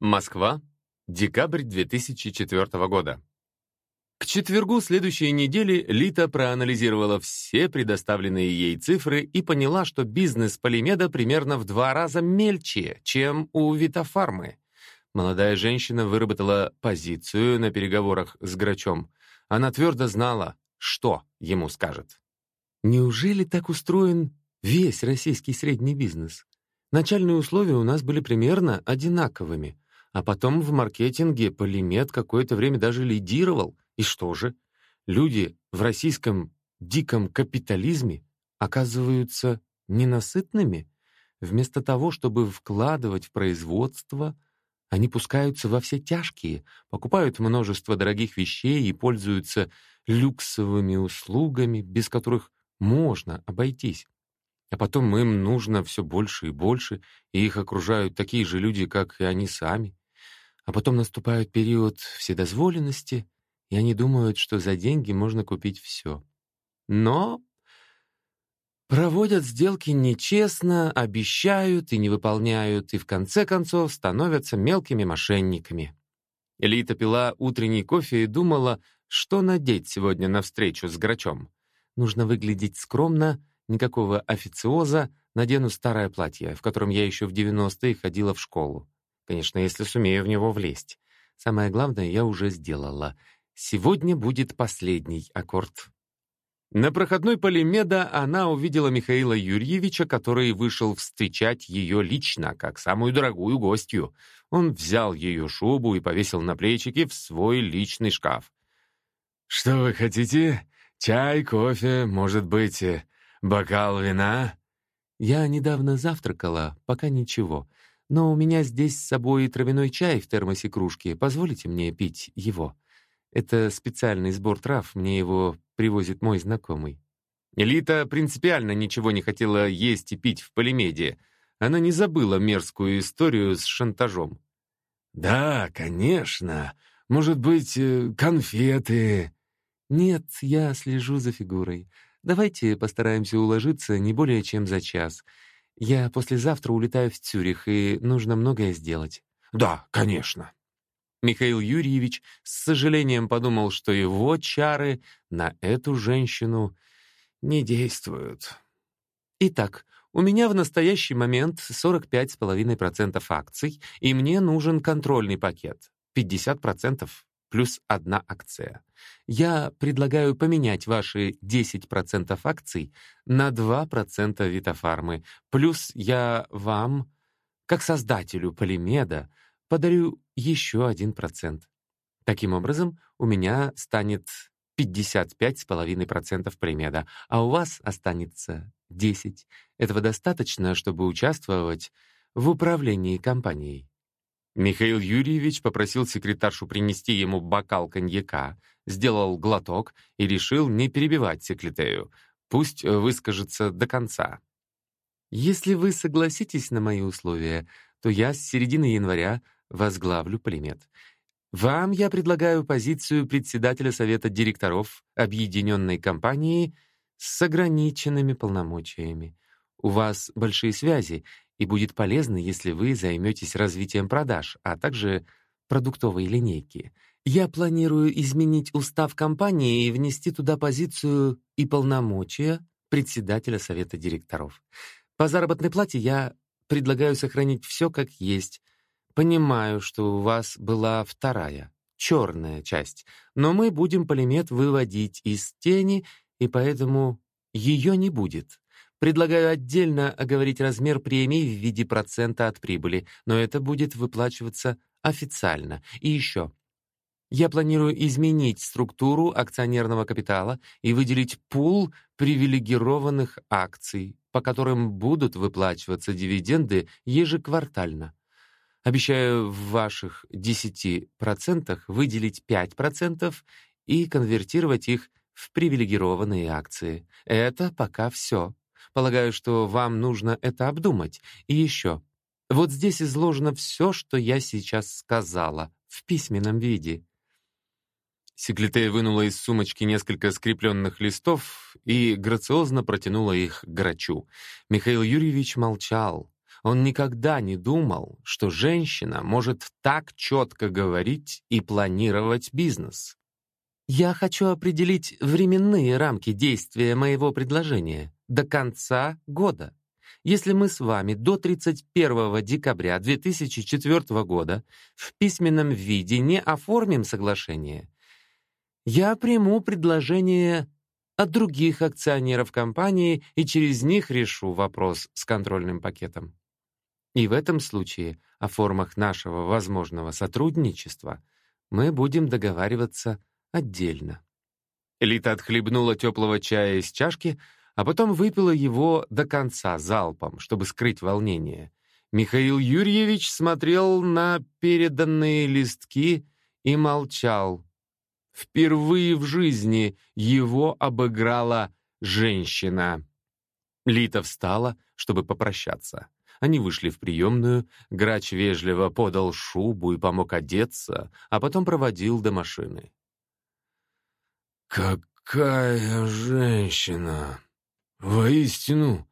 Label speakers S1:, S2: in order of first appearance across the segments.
S1: Москва, декабрь 2004 года. К четвергу следующей недели Лита проанализировала все предоставленные ей цифры и поняла, что бизнес Полимеда примерно в два раза мельче, чем у Витофармы. Молодая женщина выработала позицию на переговорах с Грачом. Она твердо знала, что ему скажет. Неужели так устроен весь российский средний бизнес? Начальные условия у нас были примерно одинаковыми. А потом в маркетинге Полимет какое-то время даже лидировал. И что же? Люди в российском диком капитализме оказываются ненасытными. Вместо того, чтобы вкладывать в производство, они пускаются во все тяжкие, покупают множество дорогих вещей и пользуются люксовыми услугами, без которых можно обойтись. А потом им нужно все больше и больше, и их окружают такие же люди, как и они сами. А потом наступает период вседозволенности, и они думают, что за деньги можно купить все. Но проводят сделки нечестно, обещают и не выполняют, и в конце концов становятся мелкими мошенниками. Элита пила утренний кофе и думала, что надеть сегодня на встречу с Грачом. Нужно выглядеть скромно, никакого официоза, надену старое платье, в котором я еще в 90-е ходила в школу. Конечно, если сумею в него влезть. Самое главное я уже сделала. Сегодня будет последний аккорд. На проходной полимеда она увидела Михаила Юрьевича, который вышел встречать ее лично, как самую дорогую гостью. Он взял ее шубу и повесил на плечики в свой личный шкаф. «Что вы хотите? Чай, кофе, может быть, э, бокал вина?» «Я недавно завтракала, пока ничего. Но у меня здесь с собой травяной чай в термосе кружки. Позволите мне пить его? Это специальный сбор трав, мне его привозит мой знакомый». Элита принципиально ничего не хотела есть и пить в Полимедии. Она не забыла мерзкую историю с шантажом. «Да, конечно. Может быть, э, конфеты?» «Нет, я слежу за фигурой. Давайте постараемся уложиться не более чем за час. Я послезавтра улетаю в Цюрих, и нужно многое сделать». «Да, конечно». Михаил Юрьевич с сожалением подумал, что его чары на эту женщину не действуют. «Итак, у меня в настоящий момент 45,5% акций, и мне нужен контрольный пакет. 50% плюс одна акция. Я предлагаю поменять ваши 10% акций на 2% Витофармы, плюс я вам, как создателю Полимеда, подарю еще 1%. Таким образом, у меня станет 55,5% Полимеда, а у вас останется 10%. Этого достаточно, чтобы участвовать в управлении компанией. Михаил Юрьевич попросил секретаршу принести ему бокал коньяка, сделал глоток и решил не перебивать секретею. Пусть выскажется до конца. «Если вы согласитесь на мои условия, то я с середины января возглавлю Полимет. Вам я предлагаю позицию председателя совета директоров объединенной компании с ограниченными полномочиями. У вас большие связи, и будет полезно, если вы займетесь развитием продаж, а также продуктовой линейки. Я планирую изменить устав компании и внести туда позицию и полномочия председателя совета директоров. По заработной плате я предлагаю сохранить все как есть. Понимаю, что у вас была вторая, черная часть, но мы будем полимет выводить из тени, и поэтому ее не будет. Предлагаю отдельно оговорить размер премии в виде процента от прибыли, но это будет выплачиваться официально. И еще. Я планирую изменить структуру акционерного капитала и выделить пул привилегированных акций, по которым будут выплачиваться дивиденды ежеквартально. Обещаю в ваших 10% выделить 5% и конвертировать их в привилегированные акции. Это пока все. Полагаю, что вам нужно это обдумать. И еще. Вот здесь изложено все, что я сейчас сказала, в письменном виде». Секлитея вынула из сумочки несколько скрепленных листов и грациозно протянула их грачу. Михаил Юрьевич молчал. Он никогда не думал, что женщина может так четко говорить и планировать бизнес. «Я хочу определить временные рамки действия моего предложения до конца года. Если мы с вами до 31 декабря 2004 года в письменном виде не оформим соглашение, я приму предложение от других акционеров компании и через них решу вопрос с контрольным пакетом. И в этом случае о формах нашего возможного сотрудничества мы будем договариваться отдельно. Элита отхлебнула теплого чая из чашки, а потом выпила его до конца залпом, чтобы скрыть волнение. Михаил Юрьевич смотрел на переданные листки и молчал. Впервые в жизни его обыграла женщина. Лита встала, чтобы попрощаться. Они вышли в приемную, грач вежливо подал шубу и помог одеться, а потом проводил до машины. «Какая женщина! Воистину,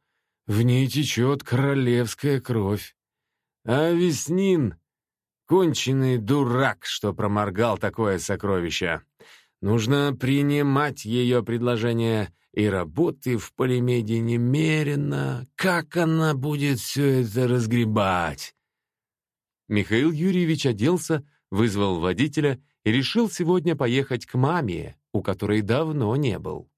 S1: в ней течет королевская кровь. А Веснин — конченый дурак, что проморгал такое сокровище. Нужно принимать ее предложение и работы в полимеде немерено. Как она будет все это разгребать? Михаил Юрьевич оделся, вызвал водителя и решил сегодня поехать к маме, у которой давно не был.